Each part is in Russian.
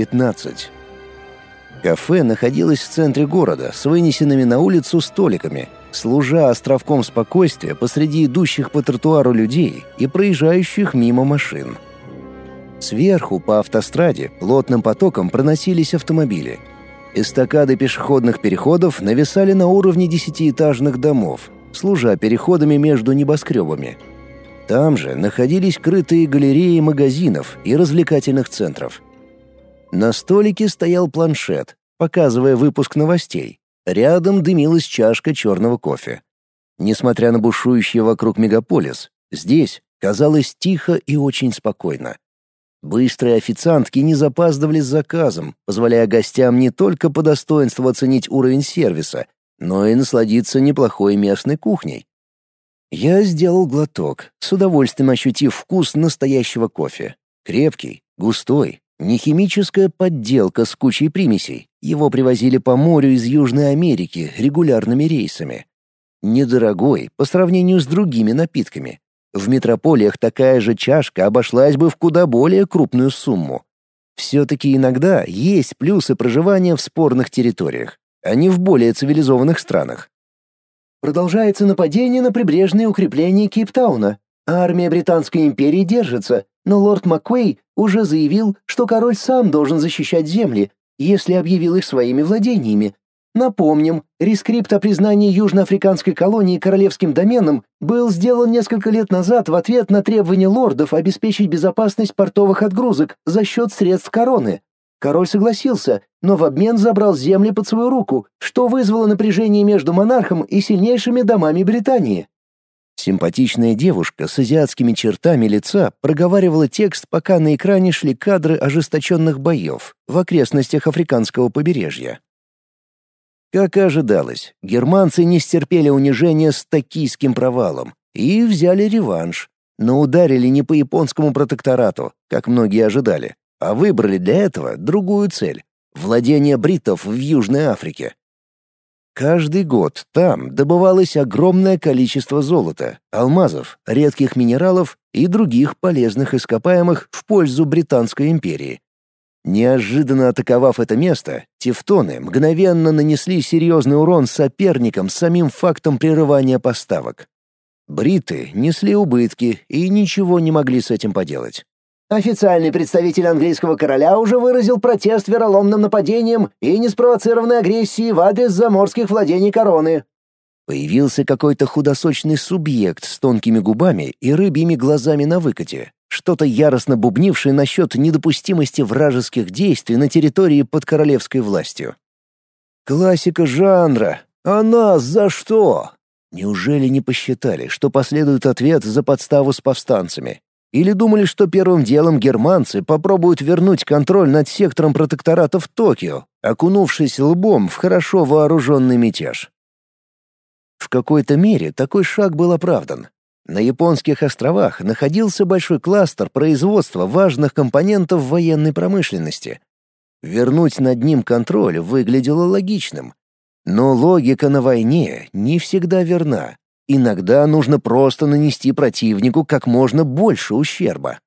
15. Кафе находилось в центре города с вынесенными на улицу столиками, служа островком спокойствия посреди идущих по тротуару людей и проезжающих мимо машин. Сверху по автостраде плотным потоком проносились автомобили. Эстакады пешеходных переходов нависали на уровне десятиэтажных домов, служа переходами между небоскребами. Там же находились крытые галереи магазинов и развлекательных центров. На столике стоял планшет, показывая выпуск новостей. Рядом дымилась чашка черного кофе. Несмотря на бушующий вокруг мегаполис, здесь казалось тихо и очень спокойно. Быстрые официантки не запаздывали с заказом, позволяя гостям не только по достоинству оценить уровень сервиса, но и насладиться неплохой местной кухней. Я сделал глоток, с удовольствием ощутив вкус настоящего кофе. Крепкий, густой, не химическая подделка с кучей примесей. Его привозили по морю из Южной Америки регулярными рейсами. Недорогой по сравнению с другими напитками. В метрополиях такая же чашка обошлась бы в куда более крупную сумму. Все-таки иногда есть плюсы проживания в спорных территориях, а не в более цивилизованных странах. Продолжается нападение на прибрежные укрепления Кейптауна. Армия Британской империи держится, но лорд Маккуэй уже заявил, что король сам должен защищать земли, если объявил их своими владениями. Напомним, рескрипт о признании южноафриканской колонии королевским доменом был сделан несколько лет назад в ответ на требование лордов обеспечить безопасность портовых отгрузок за счет средств короны. Король согласился, но в обмен забрал земли под свою руку, что вызвало напряжение между монархом и сильнейшими домами Британии. Симпатичная девушка с азиатскими чертами лица проговаривала текст, пока на экране шли кадры ожесточенных боев в окрестностях африканского побережья. Как и ожидалось, германцы не стерпели унижения с токийским провалом и взяли реванш, но ударили не по японскому протекторату, как многие ожидали, а выбрали для этого другую цель — владение бритов в Южной Африке. Каждый год там добывалось огромное количество золота, алмазов, редких минералов и других полезных ископаемых в пользу Британской империи. Неожиданно атаковав это место, тевтоны мгновенно нанесли серьезный урон соперникам самим фактом прерывания поставок. Бриты несли убытки и ничего не могли с этим поделать. Официальный представитель английского короля уже выразил протест вероломным нападением и неспровоцированной агрессией в адрес заморских владений короны. Появился какой-то худосочный субъект с тонкими губами и рыбьими глазами на выкате, что-то яростно бубнивший насчет недопустимости вражеских действий на территории под королевской властью. Классика жанра. А нас за что? Неужели не посчитали, что последует ответ за подставу с повстанцами? Или думали, что первым делом германцы попробуют вернуть контроль над сектором протектората в Токио, окунувшись лбом в хорошо вооруженный мятеж? В какой-то мере такой шаг был оправдан. На японских островах находился большой кластер производства важных компонентов военной промышленности. Вернуть над ним контроль выглядело логичным. Но логика на войне не всегда верна. Иногда нужно просто нанести противнику как можно больше ущерба.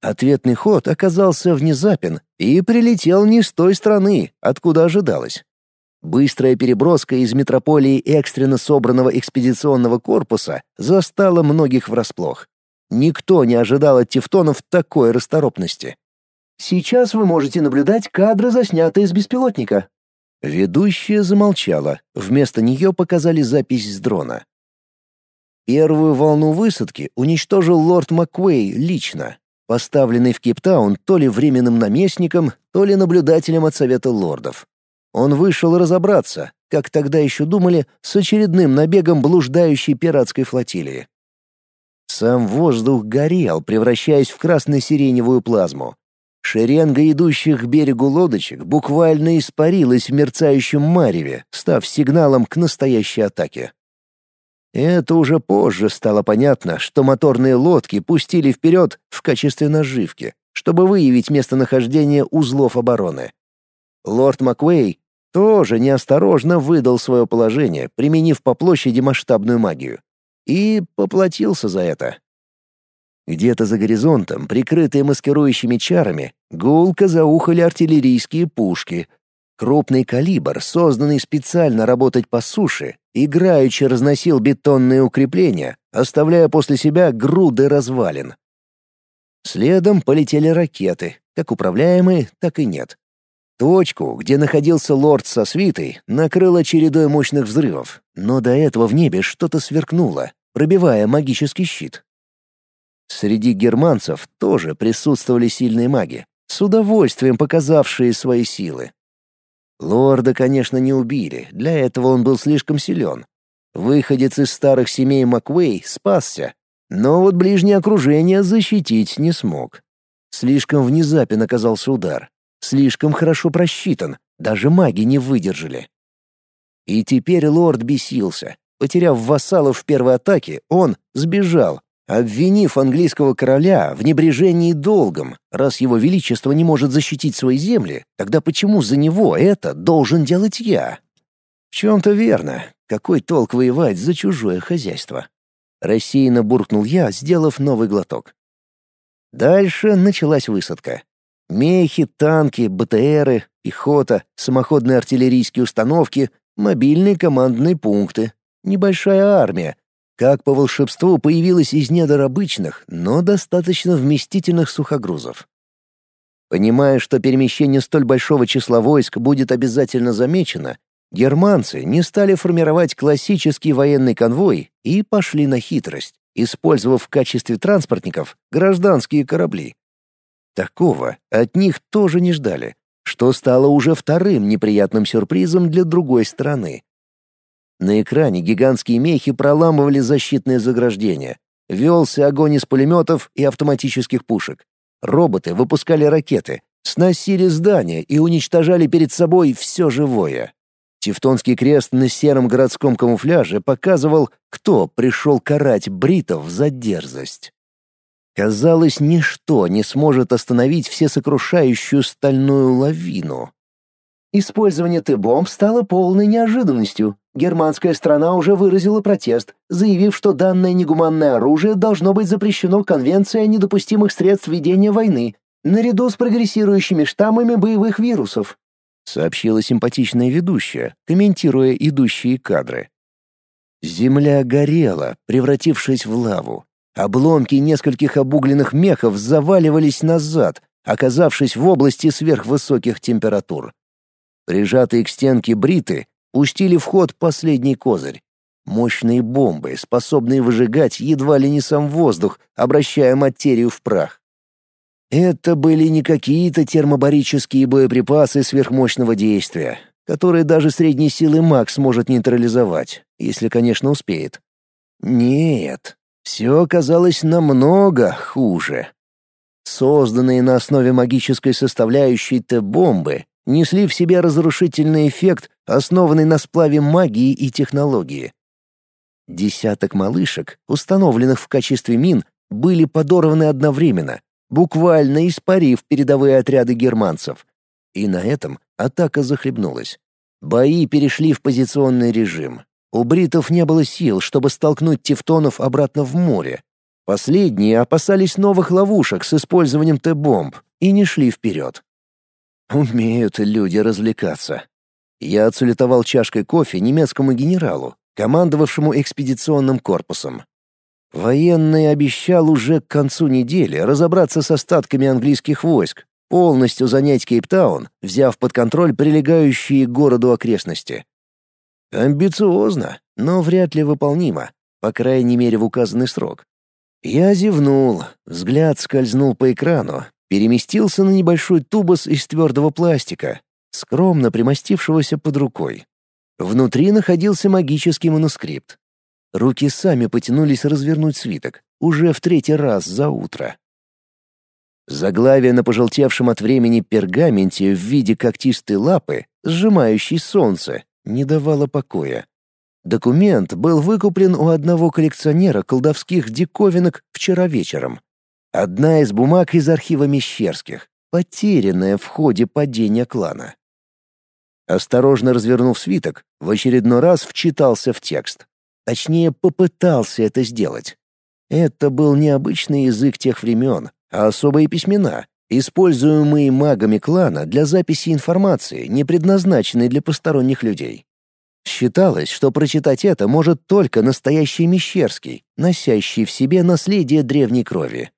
Ответный ход оказался внезапен и прилетел не с той стороны, откуда ожидалось. Быстрая переброска из метрополии экстренно собранного экспедиционного корпуса застала многих врасплох. Никто не ожидал от тевтонов такой расторопности. «Сейчас вы можете наблюдать кадры, заснятые с беспилотника». Ведущая замолчала, вместо нее показали запись с дрона. Первую волну высадки уничтожил лорд Маккуэй лично, поставленный в Кейптаун то ли временным наместником, то ли наблюдателем от Совета лордов. Он вышел разобраться, как тогда еще думали, с очередным набегом блуждающей пиратской флотилии. Сам воздух горел, превращаясь в красно-сиреневую плазму. Шеренга идущих к берегу лодочек буквально испарилась в мерцающем мареве, став сигналом к настоящей атаке. Это уже позже стало понятно, что моторные лодки пустили вперед в качестве наживки, чтобы выявить местонахождение узлов обороны. Лорд Маквей тоже неосторожно выдал свое положение, применив по площади масштабную магию. И поплатился за это. Где-то за горизонтом, прикрытые маскирующими чарами, гулко заухали артиллерийские пушки. Крупный калибр, созданный специально работать по суше, играючи разносил бетонные укрепления, оставляя после себя груды развалин. Следом полетели ракеты, как управляемые, так и нет. Точку, где находился лорд со свитой, накрыло чередой мощных взрывов, но до этого в небе что-то сверкнуло, пробивая магический щит. Среди германцев тоже присутствовали сильные маги, с удовольствием показавшие свои силы. Лорда, конечно, не убили, для этого он был слишком силен. Выходец из старых семей Маквей спасся, но вот ближнее окружение защитить не смог. Слишком внезапен оказался удар, слишком хорошо просчитан, даже маги не выдержали. И теперь лорд бесился. Потеряв вассалов в первой атаке, он сбежал, обвинив английского короля в небрежении долгом. Раз его величество не может защитить свои земли, тогда почему за него это должен делать я? В чем-то верно. Какой толк воевать за чужое хозяйство? Рассеянно буркнул я, сделав новый глоток. Дальше началась высадка. Мехи, танки, БТРы, пехота, самоходные артиллерийские установки, мобильные командные пункты. Небольшая армия, как по волшебству появилась из недр обычных, но достаточно вместительных сухогрузов. Понимая, что перемещение столь большого числа войск будет обязательно замечено, германцы не стали формировать классический военный конвой и пошли на хитрость, использовав в качестве транспортников гражданские корабли. Такого от них тоже не ждали, что стало уже вторым неприятным сюрпризом для другой страны. На экране гигантские мехи проламывали защитные заграждения. Велся огонь из пулеметов и автоматических пушек. Роботы выпускали ракеты, сносили здания и уничтожали перед собой все живое. Тевтонский крест на сером городском камуфляже показывал, кто пришел карать бритов за дерзость. Казалось, ничто не сможет остановить всесокрушающую стальную лавину. Использование Т-бомб стало полной неожиданностью. Германская страна уже выразила протест, заявив, что данное негуманное оружие должно быть запрещено Конвенцией о недопустимых средств ведения войны, наряду с прогрессирующими штаммами боевых вирусов, сообщила симпатичная ведущая, комментируя идущие кадры. Земля горела, превратившись в лаву. Обломки нескольких обугленных мехов заваливались назад, оказавшись в области сверхвысоких температур. Прижатые к стенке бриты пустили в ход последний козырь. Мощные бомбы, способные выжигать едва ли не сам воздух, обращая материю в прах. Это были не какие-то термобарические боеприпасы сверхмощного действия, которые даже средней силы маг сможет нейтрализовать, если, конечно, успеет. Нет, все оказалось намного хуже. Созданные на основе магической составляющей Т-бомбы несли в себе разрушительный эффект, основанный на сплаве магии и технологии. Десяток малышек, установленных в качестве мин, были подорваны одновременно, буквально испарив передовые отряды германцев. И на этом атака захлебнулась. Бои перешли в позиционный режим. У бритов не было сил, чтобы столкнуть тевтонов обратно в море. Последние опасались новых ловушек с использованием Т-бомб и не шли вперед. Умеют люди развлекаться. Я отсулетовал чашкой кофе немецкому генералу, командовавшему экспедиционным корпусом. Военный обещал уже к концу недели разобраться с остатками английских войск, полностью занять Кейптаун, взяв под контроль прилегающие к городу окрестности. Амбициозно, но вряд ли выполнимо, по крайней мере в указанный срок. Я зевнул, взгляд скользнул по экрану, переместился на небольшой тубус из твердого пластика, скромно примостившегося под рукой. Внутри находился магический манускрипт. Руки сами потянулись развернуть свиток, уже в третий раз за утро. Заглавие на пожелтевшем от времени пергаменте в виде когтистой лапы, сжимающей солнце, не давало покоя. Документ был выкуплен у одного коллекционера колдовских диковинок вчера вечером. Одна из бумаг из архива Мещерских, потерянная в ходе падения клана. Осторожно развернув свиток, в очередной раз вчитался в текст. Точнее, попытался это сделать. Это был необычный язык тех времен, а особые письмена, используемые магами клана для записи информации, не предназначенной для посторонних людей. Считалось, что прочитать это может только настоящий Мещерский, носящий в себе наследие древней крови.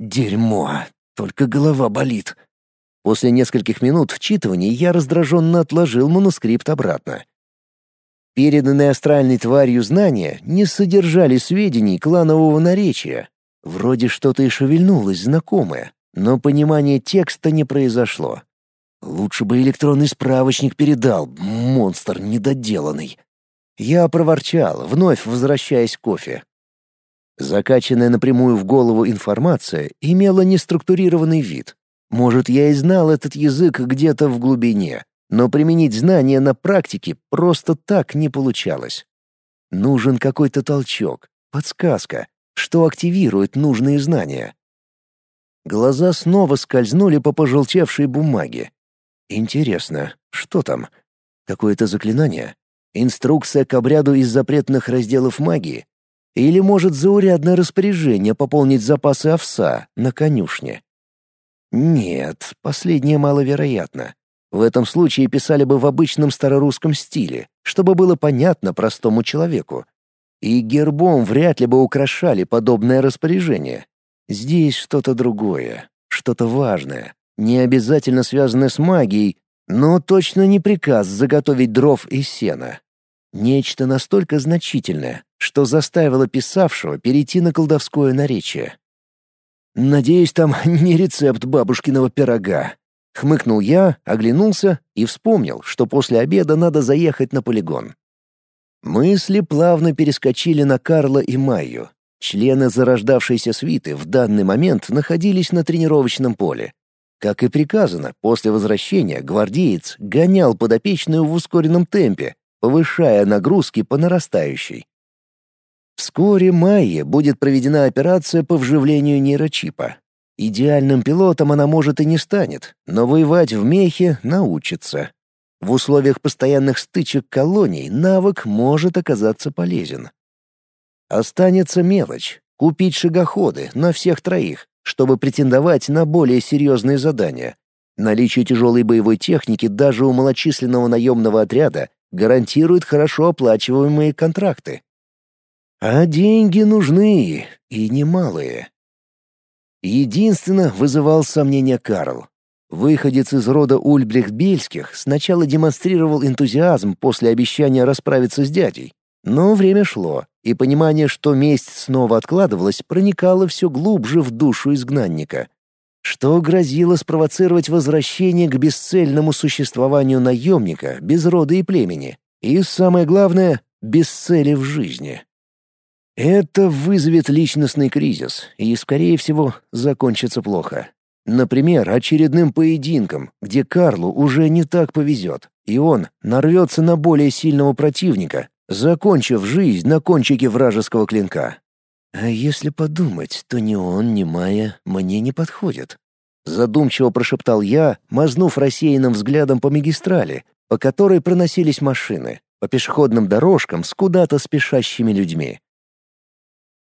Дерьмо, только голова болит. После нескольких минут вчитывания я раздраженно отложил манускрипт обратно. Переданные астральной тварью знания не содержали сведений кланового наречия. Вроде что-то и шевельнулось знакомое, но понимание текста не произошло. Лучше бы электронный справочник передал, монстр недоделанный. Я проворчал, вновь возвращаясь к кофе. Закачанная напрямую в голову информация имела неструктурированный вид. Может, я и знал этот язык где-то в глубине, но применить знания на практике просто так не получалось. Нужен какой-то толчок, подсказка, что активирует нужные знания. Глаза снова скользнули по пожелтевшей бумаге. Интересно, что там? Какое-то заклинание? Инструкция к обряду из запретных разделов магии? Или, может, заурядное распоряжение пополнить запасы овса на конюшне? Нет, последнее маловероятно. В этом случае писали бы в обычном старорусском стиле, чтобы было понятно простому человеку. И гербом вряд ли бы украшали подобное распоряжение. Здесь что-то другое, что-то важное не обязательно связанное с магией, но точно не приказ заготовить дров и сена. Нечто настолько значительное, что заставило писавшего перейти на колдовское наречие. «Надеюсь, там не рецепт бабушкиного пирога», — хмыкнул я, оглянулся и вспомнил, что после обеда надо заехать на полигон. Мысли плавно перескочили на Карла и Майю. Члены зарождавшейся свиты в данный момент находились на тренировочном поле, как и приказано, после возвращения гвардеец гонял подопечную в ускоренном темпе, повышая нагрузки по нарастающей. Вскоре Майе будет проведена операция по вживлению нейрочипа. Идеальным пилотом она, может, и не станет, но воевать в мехе научится. В условиях постоянных стычек колоний навык может оказаться полезен. Останется мелочь — купить шагоходы на всех троих, чтобы претендовать на более серьезные задания. Наличие тяжелой боевой техники даже у малочисленного наемного отряда гарантирует хорошо оплачиваемые контракты. А деньги нужны, и немалые. Единственно вызывал сомнения Карл. Выходец из рода Ульбрихт-Бельских сначала демонстрировал энтузиазм после обещания расправиться с дядей, но время шло, и понимание, что месть снова откладывалась, проникало все глубже в душу изгнанника. Что грозило спровоцировать возвращение к бесцельному существованию наемника без рода и племени, и, самое главное, без цели в жизни. Это вызовет личностный кризис и, скорее всего, закончится плохо. Например, очередным поединком, где Карлу уже не так повезет, и он нарвется на более сильного противника, закончив жизнь на кончике вражеского клинка. А если подумать, то ни он, ни Майя мне не подходят. Задумчиво прошептал я, мазнув рассеянным взглядом по магистрали, по которой проносились машины, по пешеходным дорожкам с куда-то спешащими людьми.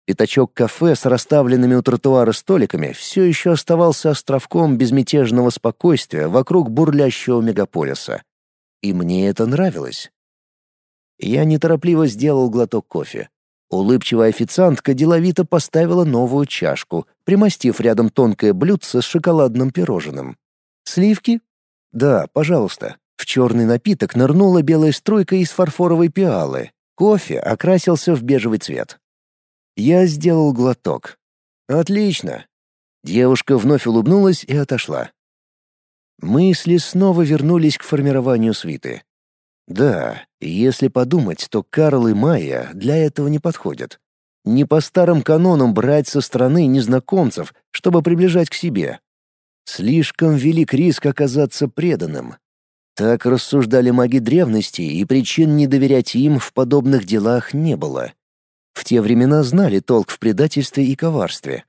Пятачок кафе с расставленными у тротуара столиками все еще оставался островком безмятежного спокойствия вокруг бурлящего мегаполиса. И мне это нравилось. Я неторопливо сделал глоток кофе. Улыбчивая официантка деловито поставила новую чашку, примостив рядом тонкое блюдце с шоколадным пирожным. «Сливки?» «Да, пожалуйста». В черный напиток нырнула белая струйка из фарфоровой пиалы. Кофе окрасился в бежевый цвет. Я сделал глоток. «Отлично». Девушка вновь улыбнулась и отошла. Мысли снова вернулись к формированию свиты. Да, если подумать, то Карл и Майя для этого не подходят. Не по старым канонам брать со стороны незнакомцев, чтобы приближать к себе. Слишком велик риск оказаться преданным. Так рассуждали маги древности, и причин не доверять им в подобных делах не было. В те времена знали толк в предательстве и коварстве.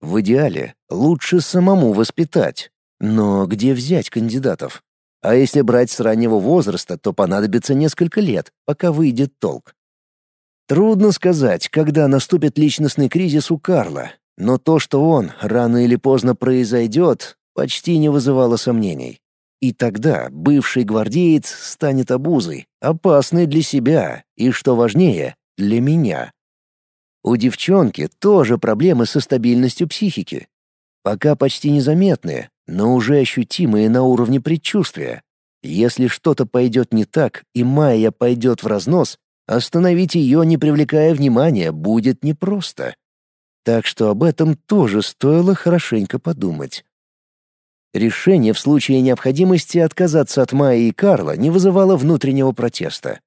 В идеале лучше самому воспитать, но где взять кандидатов? А если брать с раннего возраста, то понадобится несколько лет, пока выйдет толк. Трудно сказать, когда наступит личностный кризис у Карла, но то, что он рано или поздно произойдет, почти не вызывало сомнений. И тогда бывший гвардеец станет обузой, опасной для себя и, что важнее, для меня. У девчонки тоже проблемы со стабильностью психики. Пока почти незаметные, но уже ощутимые на уровне предчувствия. Если что-то пойдет не так, и Майя пойдет в разнос, остановить ее, не привлекая внимания, будет непросто. Так что об этом тоже стоило хорошенько подумать. Решение в случае необходимости отказаться от Майи и Карла не вызывало внутреннего протеста.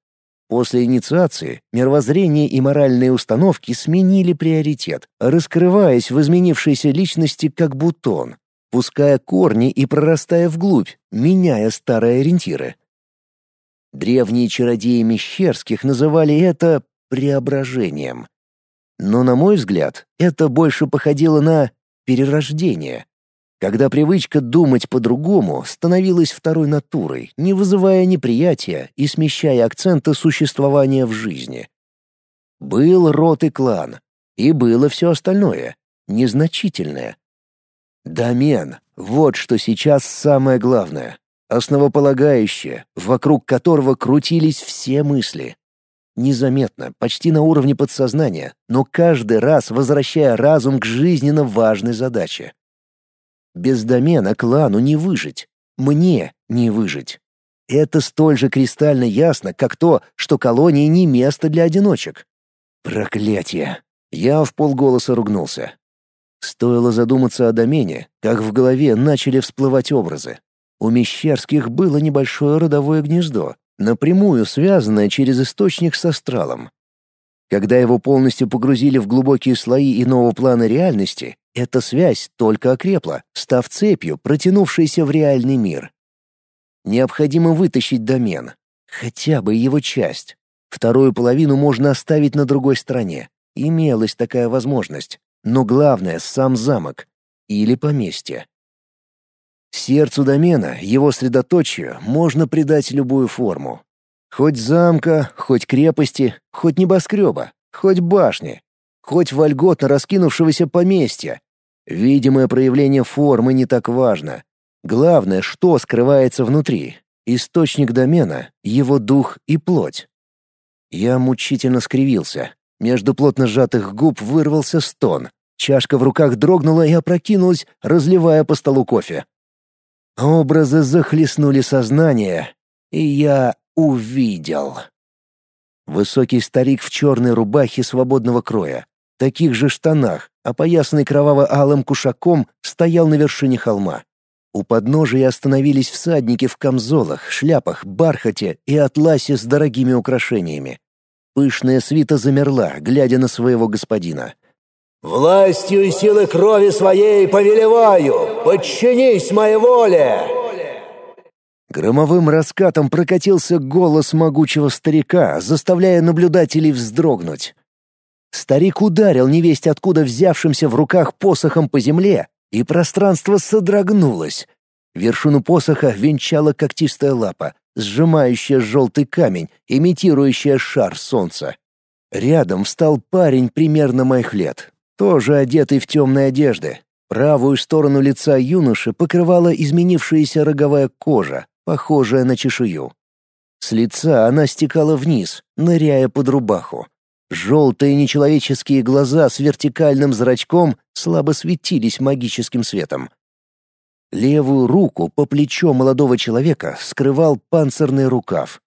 После инициации мировоззрение и моральные установки сменили приоритет, раскрываясь в изменившейся личности как бутон, пуская корни и прорастая вглубь, меняя старые ориентиры. Древние чародеи Мещерских называли это преображением. Но, на мой взгляд, это больше походило на перерождение, когда привычка думать по-другому становилась второй натурой, не вызывая неприятия и смещая акценты существования в жизни. Был род и клан, и было все остальное, незначительное, Домен — вот что сейчас самое главное, основополагающее, вокруг которого крутились все мысли. Незаметно, почти на уровне подсознания, но каждый раз возвращая разум к жизненно важной задаче. Без домена клану не выжить, мне не выжить. Это столь же кристально ясно, как то, что колония не место для одиночек. Проклятие! Я в полголоса ругнулся. Стоило задуматься о домене, как в голове начали всплывать образы. У Мещерских было небольшое родовое гнездо, напрямую связанное через источник с астралом. Когда его полностью погрузили в глубокие слои иного плана реальности, эта связь только окрепла, став цепью, протянувшейся в реальный мир. Необходимо вытащить домен, хотя бы его часть. Вторую половину можно оставить на другой стороне. Имелась такая возможность но главное — сам замок или поместье. Сердцу домена, его средоточию, можно придать любую форму. Хоть замка, хоть крепости, хоть небоскреба, хоть башни, хоть вольготно раскинувшегося поместья. Видимое проявление формы не так важно. Главное, что скрывается внутри. Источник домена, его дух и плоть. Я мучительно скривился. Между плотно сжатых губ вырвался стон. Чашка в руках дрогнула и опрокинулась, разливая по столу кофе. Образы захлестнули сознание, и я увидел. Высокий старик в черной рубахе свободного кроя, таких же штанах, опоясанный кроваво-алым кушаком, стоял на вершине холма. У подножия остановились всадники в камзолах, шляпах, бархате и атласе с дорогими украшениями. Пышная свита замерла, глядя на своего господина. «Властью и силой крови своей повелеваю! Подчинись моей воле!» Громовым раскатом прокатился голос могучего старика, заставляя наблюдателей вздрогнуть. Старик ударил невесть откуда взявшимся в руках посохом по земле, и пространство содрогнулось. Вершину посоха венчала когтистая лапа, сжимающая желтый камень, имитирующая шар солнца. Рядом встал парень примерно моих лет, тоже одетый в темные одежды. Правую сторону лица юноши покрывала изменившаяся роговая кожа, похожая на чешую. С лица она стекала вниз, ныряя под рубаху. Желтые нечеловеческие глаза с вертикальным зрачком слабо светились магическим светом. Левую руку по плечо молодого человека скрывал панцирный рукав.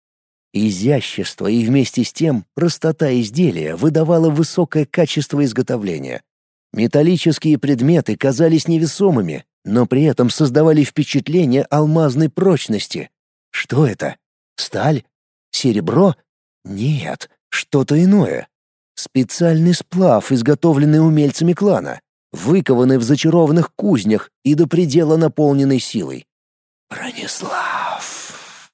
Изящество и вместе с тем простота изделия выдавала высокое качество изготовления. Металлические предметы казались невесомыми, но при этом создавали впечатление алмазной прочности. Что это? Сталь? Серебро? Нет, что-то иное. Специальный сплав, изготовленный умельцами клана выкованы в зачарованных кузнях и до предела наполненной силой. «Бронислав!»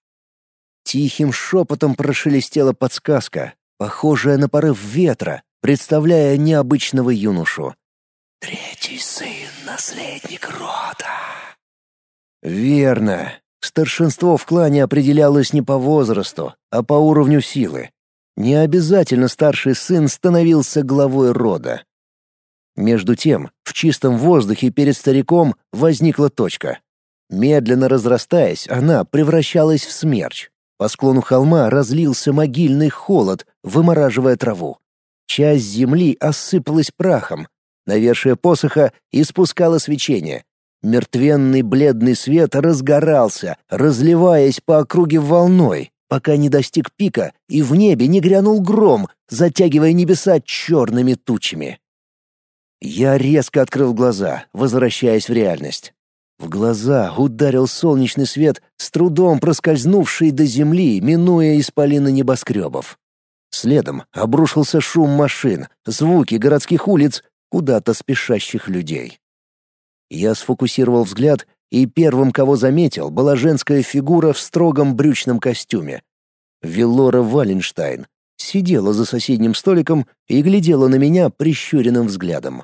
Тихим шепотом прошелестела подсказка, похожая на порыв ветра, представляя необычного юношу. «Третий сын, наследник рода!» «Верно. Старшинство в клане определялось не по возрасту, а по уровню силы. Не обязательно старший сын становился главой рода. Между тем, в чистом воздухе перед стариком возникла точка. Медленно разрастаясь, она превращалась в смерч. По склону холма разлился могильный холод, вымораживая траву. Часть земли осыпалась прахом. Навершие посоха испускало свечение. Мертвенный бледный свет разгорался, разливаясь по округе волной, пока не достиг пика и в небе не грянул гром, затягивая небеса черными тучами. Я резко открыл глаза, возвращаясь в реальность. В глаза ударил солнечный свет, с трудом проскользнувший до земли, минуя исполины небоскребов. Следом обрушился шум машин, звуки городских улиц, куда-то спешащих людей. Я сфокусировал взгляд, и первым, кого заметил, была женская фигура в строгом брючном костюме. Велора Валенштайн сидела за соседним столиком и глядела на меня прищуренным взглядом.